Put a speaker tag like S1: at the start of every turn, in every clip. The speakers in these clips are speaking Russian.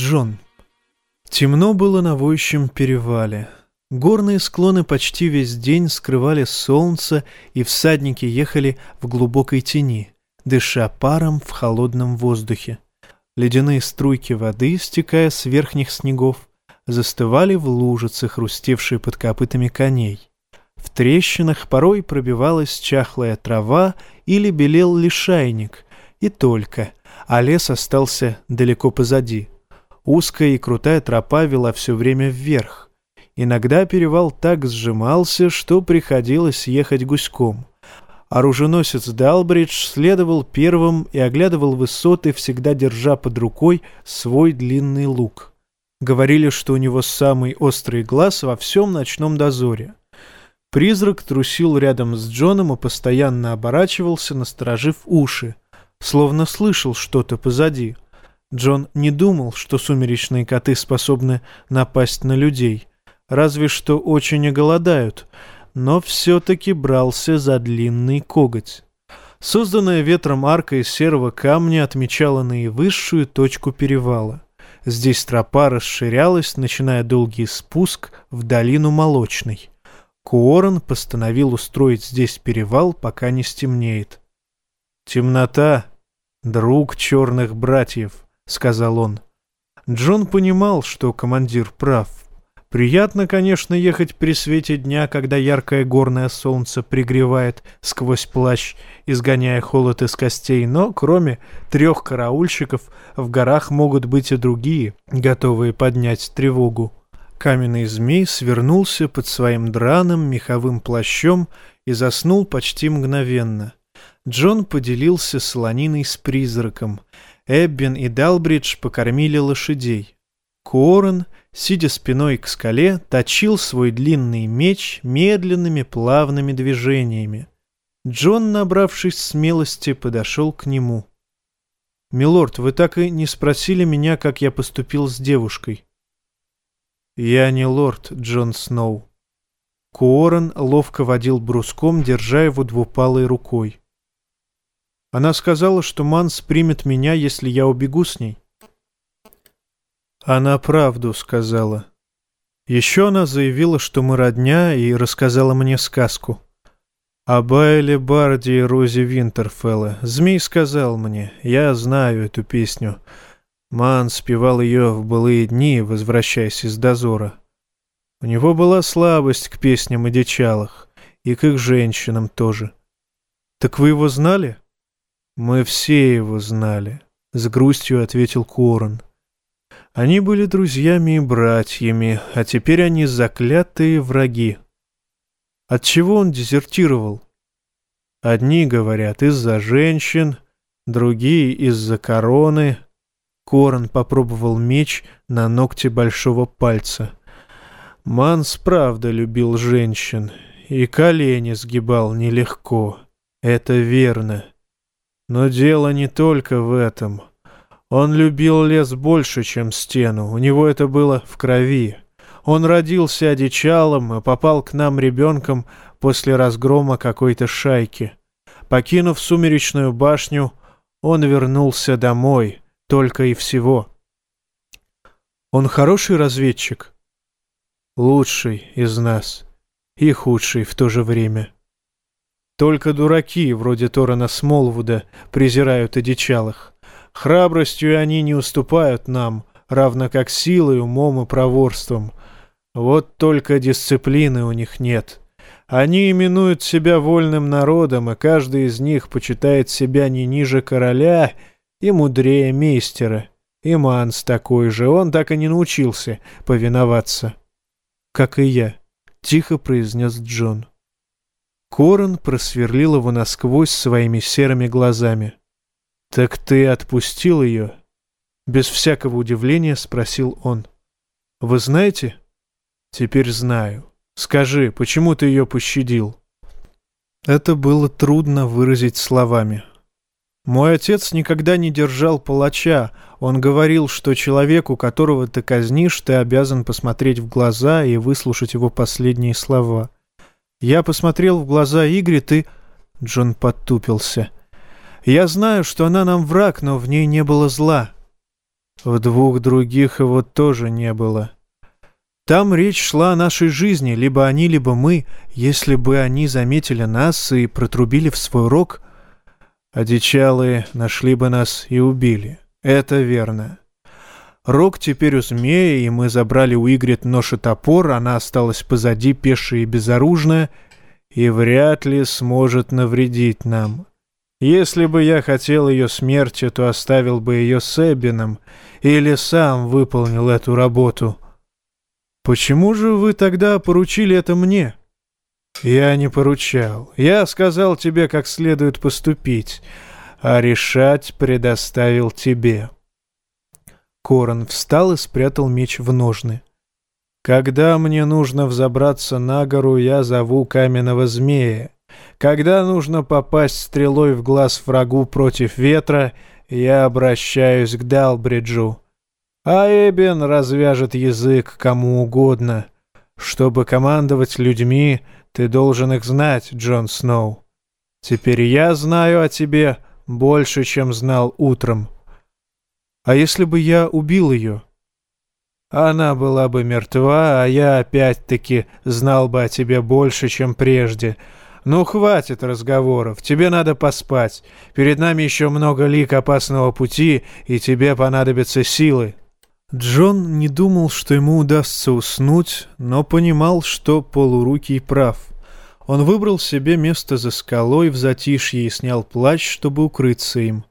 S1: Джон. Темно было на воющем перевале. Горные склоны почти весь день скрывали солнце, и всадники ехали в глубокой тени, дыша паром в холодном воздухе. Ледяные струйки воды, стекая с верхних снегов, застывали в лужице, хрустевшие под копытами коней. В трещинах порой пробивалась чахлая трава или белел лишайник, и только, а лес остался далеко позади. Узкая и крутая тропа вела все время вверх. Иногда перевал так сжимался, что приходилось ехать гуськом. Оруженосец Далбридж следовал первым и оглядывал высоты, всегда держа под рукой свой длинный лук. Говорили, что у него самый острый глаз во всем ночном дозоре. Призрак трусил рядом с Джоном и постоянно оборачивался, насторожив уши, словно слышал что-то позади. Джон не думал, что сумеречные коты способны напасть на людей, разве что очень оголодают, но все-таки брался за длинный коготь. Созданная ветром арка из серого камня отмечала наивысшую точку перевала. Здесь тропа расширялась, начиная долгий спуск в долину Молочной. Куорон постановил устроить здесь перевал, пока не стемнеет. «Темнота — друг черных братьев», — сказал он. Джон понимал, что командир прав. Приятно, конечно, ехать при свете дня, когда яркое горное солнце пригревает сквозь плащ, изгоняя холод из костей, но кроме трех караульщиков в горах могут быть и другие, готовые поднять тревогу. Каменный змей свернулся под своим драным меховым плащом и заснул почти мгновенно. Джон поделился солониной с призраком. Эббин и Далбридж покормили лошадей. Куоррен — сидя спиной к скале, точил свой длинный меч медленными плавными движениями. Джон, набравшись смелости, подошел к нему. «Милорд, вы так и не спросили меня, как я поступил с девушкой». «Я не лорд Джон Сноу». Куоррен ловко водил бруском, держа его двупалой рукой. Она сказала, что Манс примет меня, если я убегу с ней. Она правду сказала. Еще она заявила, что мы родня, и рассказала мне сказку. О Байле Барди и Розе Винтерфелла. Змей сказал мне, я знаю эту песню. Ман спевал ее в былые дни, возвращаясь из дозора. У него была слабость к песням о дичалах, и к их женщинам тоже. Так вы его знали? Мы все его знали, — с грустью ответил Корн. Они были друзьями и братьями, а теперь они заклятые враги. От чего он дезертировал? Одни говорят из-за женщин, другие из-за короны. Корон попробовал меч на ногте большого пальца. Манс правда любил женщин, и колени сгибал нелегко. Это верно. Но дело не только в этом. Он любил лес больше, чем стену, у него это было в крови. Он родился одичалом и попал к нам ребенком после разгрома какой-то шайки. Покинув сумеречную башню, он вернулся домой, только и всего. Он хороший разведчик? Лучший из нас. И худший в то же время. Только дураки, вроде Торана Смолвуда, презирают одичалых. Храбростью они не уступают нам, равно как силой, умом и проворством. Вот только дисциплины у них нет. Они именуют себя вольным народом, и каждый из них почитает себя не ниже короля и мудрее мейстера. И Манс такой же, он так и не научился повиноваться. «Как и я», — тихо произнес Джон. Корон просверлил его насквозь своими серыми глазами. «Так ты отпустил ее?» Без всякого удивления спросил он. «Вы знаете?» «Теперь знаю. Скажи, почему ты ее пощадил?» Это было трудно выразить словами. Мой отец никогда не держал палача. Он говорил, что человеку, которого ты казнишь, ты обязан посмотреть в глаза и выслушать его последние слова. Я посмотрел в глаза Игоря, ты... Джон подтупился. Я знаю, что она нам враг, но в ней не было зла. В двух других его тоже не было. Там речь шла о нашей жизни, либо они, либо мы. Если бы они заметили нас и протрубили в свой рог, одичалые нашли бы нас и убили. Это верно. Рог теперь у змея, и мы забрали у Игрит нож и топор, она осталась позади, пешая и безоружная, и вряд ли сможет навредить нам. Если бы я хотел ее смерти, то оставил бы ее с Эббином или сам выполнил эту работу. Почему же вы тогда поручили это мне? Я не поручал. Я сказал тебе, как следует поступить, а решать предоставил тебе. Корон встал и спрятал меч в ножны. Когда мне нужно взобраться на гору, я зову каменного змея. Когда нужно попасть стрелой в глаз врагу против ветра, я обращаюсь к Далбриджу. А Эбен развяжет язык кому угодно. Чтобы командовать людьми, ты должен их знать, Джон Сноу. Теперь я знаю о тебе больше, чем знал утром. А если бы я убил ее? Она была бы мертва, а я опять-таки знал бы о тебе больше, чем прежде — «Ну, хватит разговоров, тебе надо поспать. Перед нами еще много лик опасного пути, и тебе понадобятся силы». Джон не думал, что ему удастся уснуть, но понимал, что полурукий прав. Он выбрал себе место за скалой в затишье и снял плащ, чтобы укрыться им.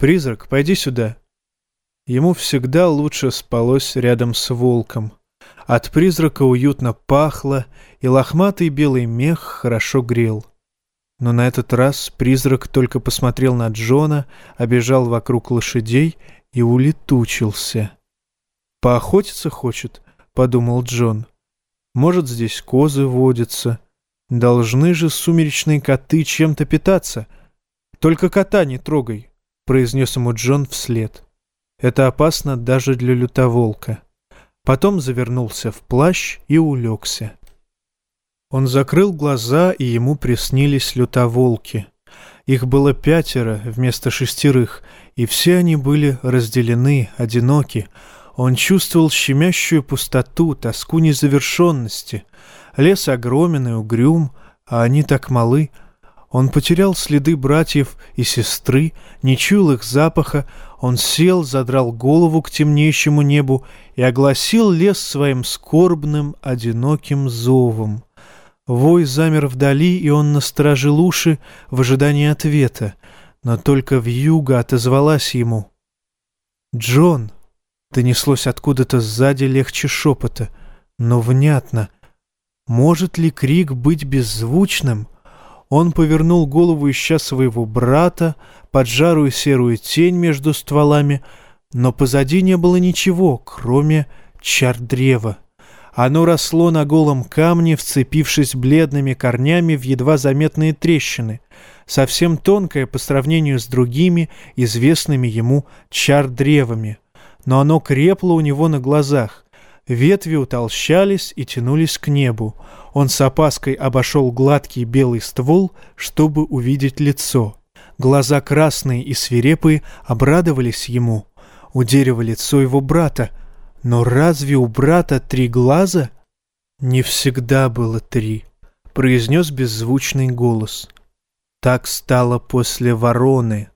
S1: «Призрак, пойди сюда». Ему всегда лучше спалось рядом с волком. От призрака уютно пахло, и лохматый белый мех хорошо грел. Но на этот раз призрак только посмотрел на Джона, обежал вокруг лошадей и улетучился. «Поохотиться хочет», — подумал Джон. «Может, здесь козы водятся. Должны же сумеречные коты чем-то питаться. Только кота не трогай», — произнес ему Джон вслед. «Это опасно даже для лютоволка». Потом завернулся в плащ и улегся. Он закрыл глаза, и ему приснились лютоволки. Их было пятеро вместо шестерых, и все они были разделены, одиноки. Он чувствовал щемящую пустоту, тоску незавершенности. Лес огромен и угрюм, а они так малы — он потерял следы братьев и сестры, не чуял их запаха, он сел, задрал голову к темнеющему небу и огласил лес своим скорбным, одиноким зовом. Вой замер вдали, и он насторожил уши в ожидании ответа, но только вьюга отозвалась ему. «Джон!» — донеслось откуда-то сзади легче шепота, но внятно. «Может ли крик быть беззвучным?» Он повернул голову, ища своего брата, под жарую серую тень между стволами, но позади не было ничего, кроме чар древа. Оно росло на голом камне, вцепившись бледными корнями в едва заметные трещины, совсем тонкое по сравнению с другими, известными ему чар-древами. Но оно крепло у него на глазах. Ветви утолщались и тянулись к небу. Он с опаской обошел гладкий белый ствол, чтобы увидеть лицо. Глаза красные и свирепые обрадовались ему. У дерева лицо его брата. Но разве у брата три глаза? Не всегда было три, произнес беззвучный голос. Так стало после вороны.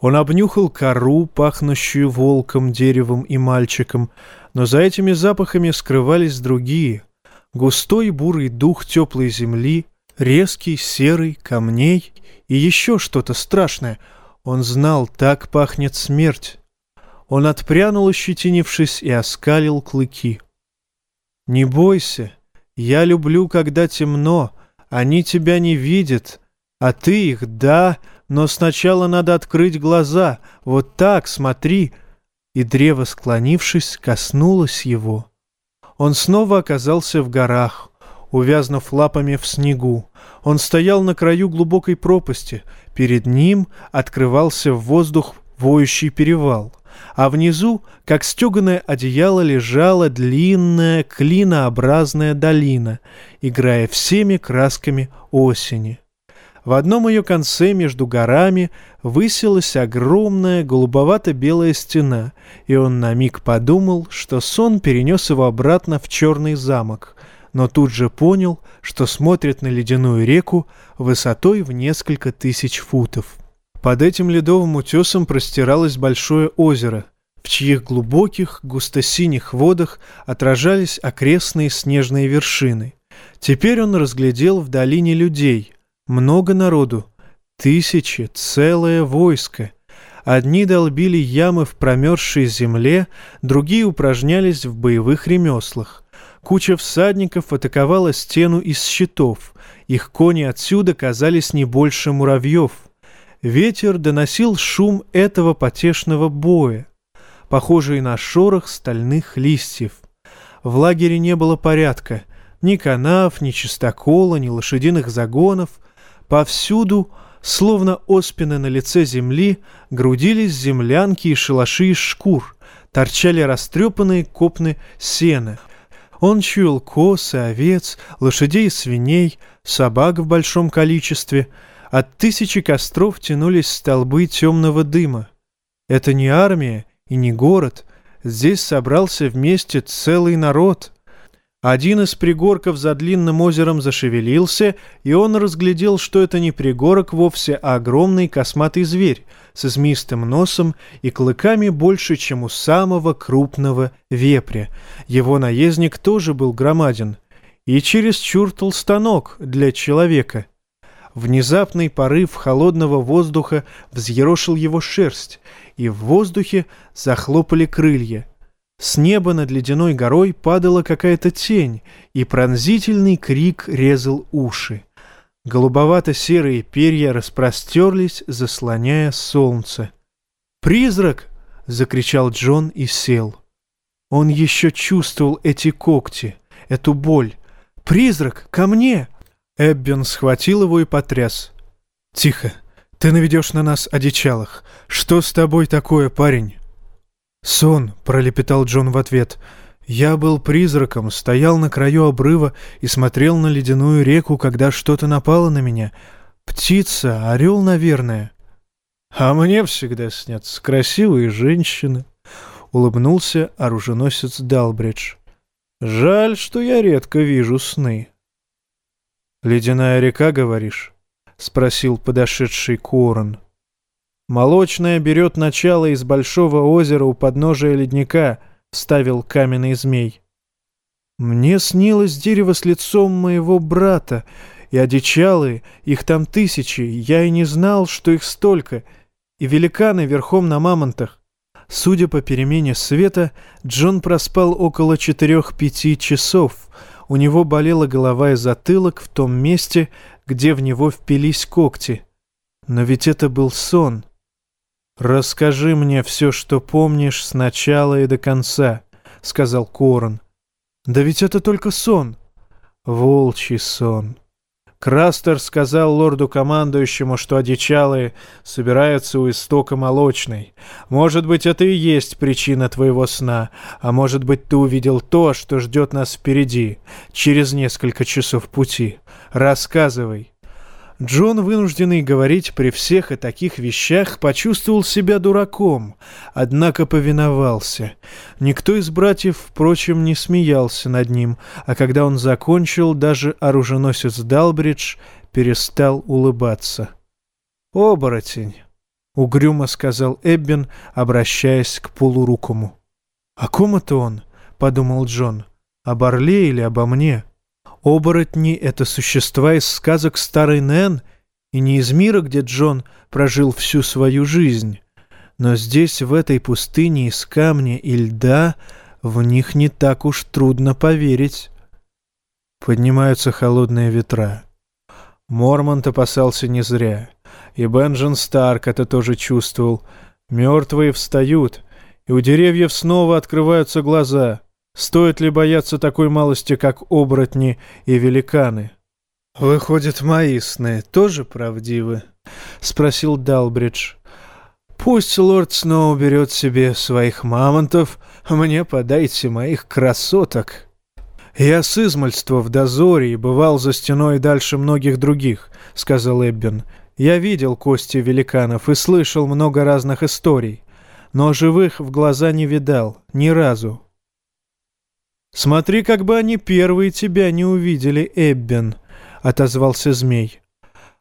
S1: Он обнюхал кору, пахнущую волком, деревом и мальчиком, но за этими запахами скрывались другие — густой бурый дух теплой земли, резкий, серый, камней и еще что-то страшное. Он знал, так пахнет смерть. Он отпрянул, ощетинившись, и оскалил клыки. «Не бойся, я люблю, когда темно, они тебя не видят, а ты их, да, но сначала надо открыть глаза, вот так, смотри». И древо, склонившись, коснулось его он снова оказался в горах, увязнув лапами в снегу. Он стоял на краю глубокой пропасти. Перед ним открывался в воздух воющий перевал. А внизу, как стеганое одеяло, лежала длинная клинообразная долина, играя всеми красками осени. В одном ее конце между горами высилась огромная голубовато-белая стена, и он на миг подумал, что сон перенес его обратно в черный замок, но тут же понял, что смотрит на ледяную реку высотой в несколько тысяч футов. Под этим ледовым утесом простиралось большое озеро, в чьих глубоких густо-синих водах отражались окрестные снежные вершины. Теперь он разглядел в долине людей, много народу. Тысячи, целое войско. Одни долбили ямы в промерзшей земле, другие упражнялись в боевых ремеслах. Куча всадников атаковала стену из щитов. Их кони отсюда казались не больше муравьев. Ветер доносил шум этого потешного боя, похожий на шорох стальных листьев. В лагере не было порядка. Ни канав, ни чистокола, ни лошадиных загонов — Повсюду, словно оспины на лице земли, грудились землянки и шалаши из шкур, торчали растрепанные копны сена. Он чуял косы, овец, лошадей и свиней, собак в большом количестве. От тысячи костров тянулись столбы темного дыма. Это не армия и не город. Здесь собрался вместе целый народ — один из пригорков за длинным озером зашевелился, и он разглядел, что это не пригорок вовсе, а огромный косматый зверь с змеистым носом и клыками больше, чем у самого крупного вепря. Его наездник тоже был громаден и чересчур толстанок для человека. Внезапный порыв холодного воздуха взъерошил его шерсть, и в воздухе захлопали крылья — с неба над ледяной горой падала какая-то тень, и пронзительный крик резал уши. Голубовато-серые перья распростерлись, заслоняя солнце. «Призрак!» — закричал Джон и сел. Он еще чувствовал эти когти, эту боль. «Призрак! Ко мне!» Эббин схватил его и потряс. «Тихо! Ты наведешь на нас одичалых. Что с тобой такое, парень?» «Сон», — пролепетал Джон в ответ. «Я был призраком, стоял на краю обрыва и смотрел на ледяную реку, когда что-то напало на меня. Птица, орел, наверное». «А мне всегда снятся красивые женщины», — улыбнулся оруженосец Далбридж. «Жаль, что я редко вижу сны». «Ледяная река, говоришь?» — спросил подошедший Корн. «Молочная берет начало из большого озера у подножия ледника», — вставил каменный змей. «Мне снилось дерево с лицом моего брата, и одичалые, их там тысячи, я и не знал, что их столько, и великаны верхом на мамонтах. Судя по перемене света, Джон проспал около четырех-пяти часов. У него болела голова и затылок в том месте, где в него впились когти. Но ведь это был сон». «Расскажи мне все, что помнишь с начала и до конца», — сказал Корон. «Да ведь это только сон». «Волчий сон». Крастер сказал лорду-командующему, что одичалые собираются у истока молочной. Может быть, это и есть причина твоего сна, а может быть, ты увидел то, что ждет нас впереди, через несколько часов пути. Рассказывай. Джон, вынужденный говорить при всех о таких вещах, почувствовал себя дураком, однако повиновался. Никто из братьев, впрочем, не смеялся над ним, а когда он закончил, даже оруженосец Далбридж перестал улыбаться. «Оборотень», — угрюмо сказал Эббин, обращаясь к полурукому. «О ком это он?» — подумал Джон. «Об Орле или обо мне?» Оборотни — это существа из сказок старой Нэн, и не из мира, где Джон прожил всю свою жизнь. Но здесь, в этой пустыне из камня и льда, в них не так уж трудно поверить. Поднимаются холодные ветра. Мормонт опасался не зря. И Бенджин Старк это тоже чувствовал. Мертвые встают, и у деревьев снова открываются глаза. Стоит ли бояться такой малости, как оборотни и великаны? «Выходит, мои сны тоже правдивы?» — спросил Далбридж. «Пусть лорд снова берет себе своих мамонтов, мне подайте моих красоток». «Я с измальства в дозоре и бывал за стеной дальше многих других», — сказал Эббин. «Я видел кости великанов и слышал много разных историй, но живых в глаза не видал, ни разу». «Смотри, как бы они первые тебя не увидели, Эббин», — отозвался змей.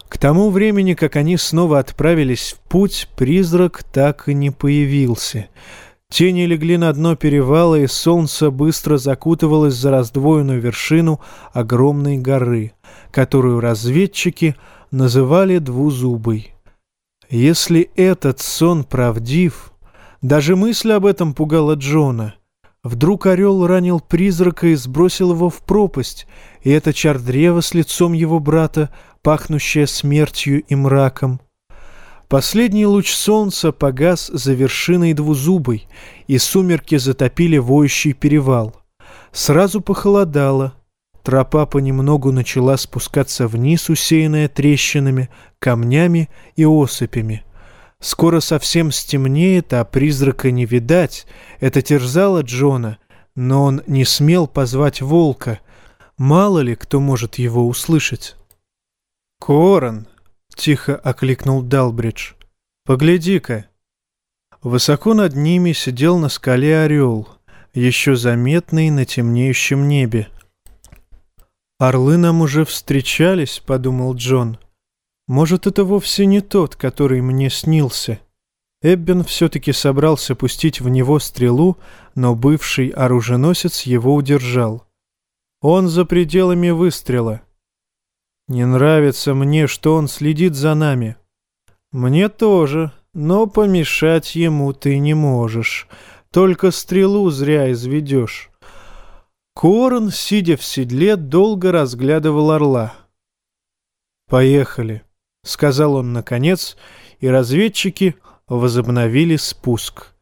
S1: К тому времени, как они снова отправились в путь, призрак так и не появился — Тени легли на дно перевала, и солнце быстро закутывалось за раздвоенную вершину огромной горы, которую разведчики называли двузубой. Если этот сон правдив, даже мысль об этом пугала Джона. Вдруг орел ранил призрака и сбросил его в пропасть, и это чардрево с лицом его брата, пахнущее смертью и мраком — Последний луч солнца погас за вершиной двузубой, и сумерки затопили воющий перевал. Сразу похолодало. Тропа понемногу начала спускаться вниз, усеянная трещинами, камнями и осыпями. Скоро совсем стемнеет, а призрака не видать. Это терзало Джона, но он не смел позвать волка. Мало ли кто может его услышать. «Корон!» — тихо окликнул Далбридж. «Погляди-ка!» Высоко над ними сидел на скале орел, еще заметный на темнеющем небе. «Орлы нам уже встречались», — подумал Джон. «Может, это вовсе не тот, который мне снился?» Эббин все-таки собрался пустить в него стрелу, но бывший оруженосец его удержал. «Он за пределами выстрела». Не нравится мне, что он следит за нами. Мне тоже, но помешать ему ты не можешь. Только стрелу зря изведешь. Корн, сидя в седле, долго разглядывал орла. «Поехали», — сказал он наконец, и разведчики возобновили спуск.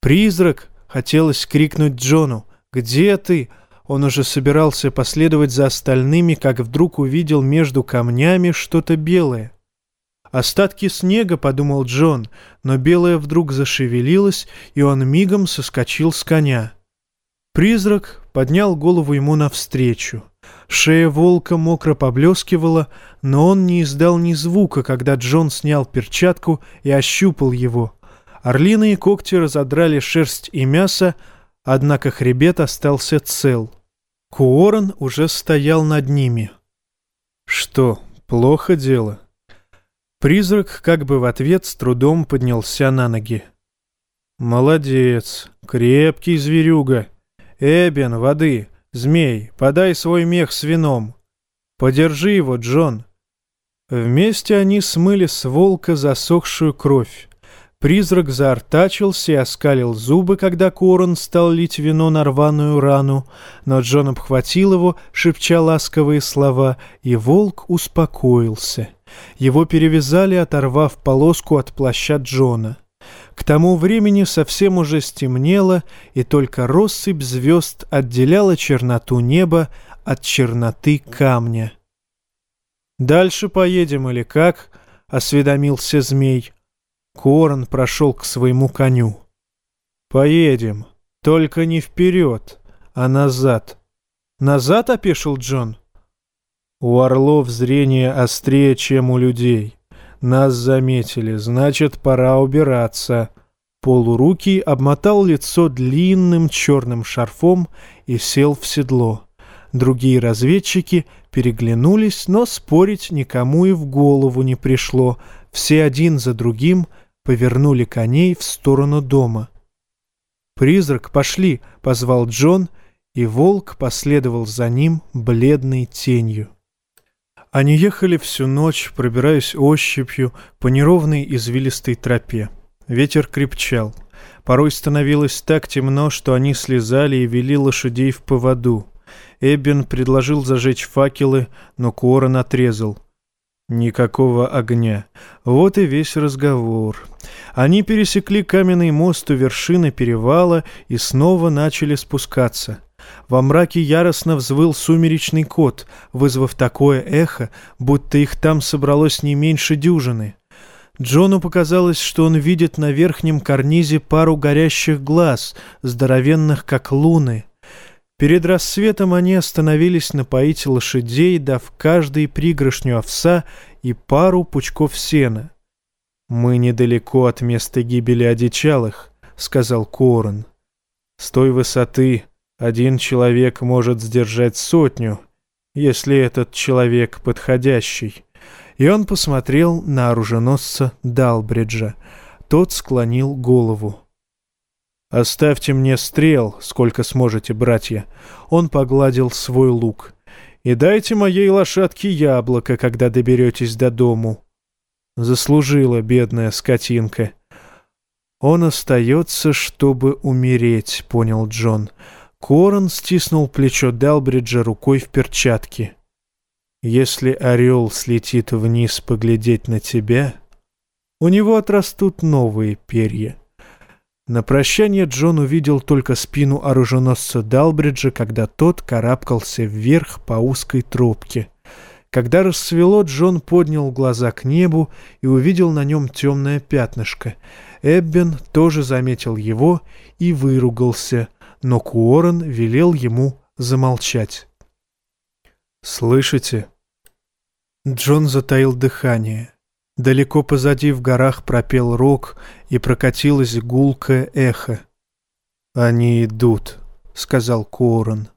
S1: «Призрак!» — хотелось крикнуть Джону. «Где ты?» Он уже собирался последовать за остальными, как вдруг увидел между камнями что-то белое. «Остатки снега», — подумал Джон, но белое вдруг зашевелилось, и он мигом соскочил с коня. Призрак поднял голову ему навстречу. Шея волка мокро поблескивала, но он не издал ни звука, когда Джон снял перчатку и ощупал его. Орлиные когти разодрали шерсть и мясо, Однако хребет остался цел. Куорон уже стоял над ними. Что, плохо дело? Призрак как бы в ответ с трудом поднялся на ноги. «Молодец, крепкий зверюга. Эбен, воды, змей, подай свой мех с вином. Подержи его, Джон». Вместе они смыли с волка засохшую кровь. Призрак заортачился и оскалил зубы, когда Корон стал лить вино на рваную рану, но Джон обхватил его, шепча ласковые слова, и волк успокоился. Его перевязали, оторвав полоску от плаща Джона. К тому времени совсем уже стемнело, и только россыпь звезд отделяла черноту неба от черноты камня. «Дальше поедем или как?» — осведомился змей. Корн прошел к своему коню. «Поедем, только не вперед, а назад». «Назад?» — опешил Джон. «У орлов зрение острее, чем у людей. Нас заметили, значит, пора убираться». Полуруки обмотал лицо длинным черным шарфом и сел в седло. Другие разведчики переглянулись, но спорить никому и в голову не пришло. Все один за другим — повернули коней в сторону дома. «Призрак, пошли!» — позвал Джон, и волк последовал за ним бледной тенью. Они ехали всю ночь, пробираясь ощупью по неровной извилистой тропе. Ветер крепчал. Порой становилось так темно, что они слезали и вели лошадей в поводу. Эббин предложил зажечь факелы, но Куоран отрезал. Никакого огня. Вот и весь разговор. Они пересекли каменный мост у вершины перевала и снова начали спускаться. Во мраке яростно взвыл сумеречный кот, вызвав такое эхо, будто их там собралось не меньше дюжины. Джону показалось, что он видит на верхнем карнизе пару горящих глаз, здоровенных как луны. Перед рассветом они остановились напоить лошадей, дав каждой пригоршню овса и пару пучков сена. «Мы недалеко от места гибели одичалых», — сказал Корн. «С той высоты один человек может сдержать сотню, если этот человек подходящий». И он посмотрел на оруженосца Далбриджа. Тот склонил голову. «Оставьте мне стрел, сколько сможете, братья». Он погладил свой лук. «И дайте моей лошадке яблоко, когда доберетесь до дому». Заслужила бедная скотинка. «Он остается, чтобы умереть», — понял Джон. Корон стиснул плечо Далбриджа рукой в перчатке. «Если орел слетит вниз поглядеть на тебя, у него отрастут новые перья». На прощание Джон увидел только спину оруженосца Далбриджа, когда тот карабкался вверх по узкой тропке. Когда рассвело, Джон поднял глаза к небу и увидел на нем темное пятнышко. Эббен тоже заметил его и выругался, но Куоррен велел ему замолчать. «Слышите?» Джон затаил дыхание. Далеко позади в горах пропел рог, и прокатилось гулкое эхо. «Они идут», — сказал Коурон.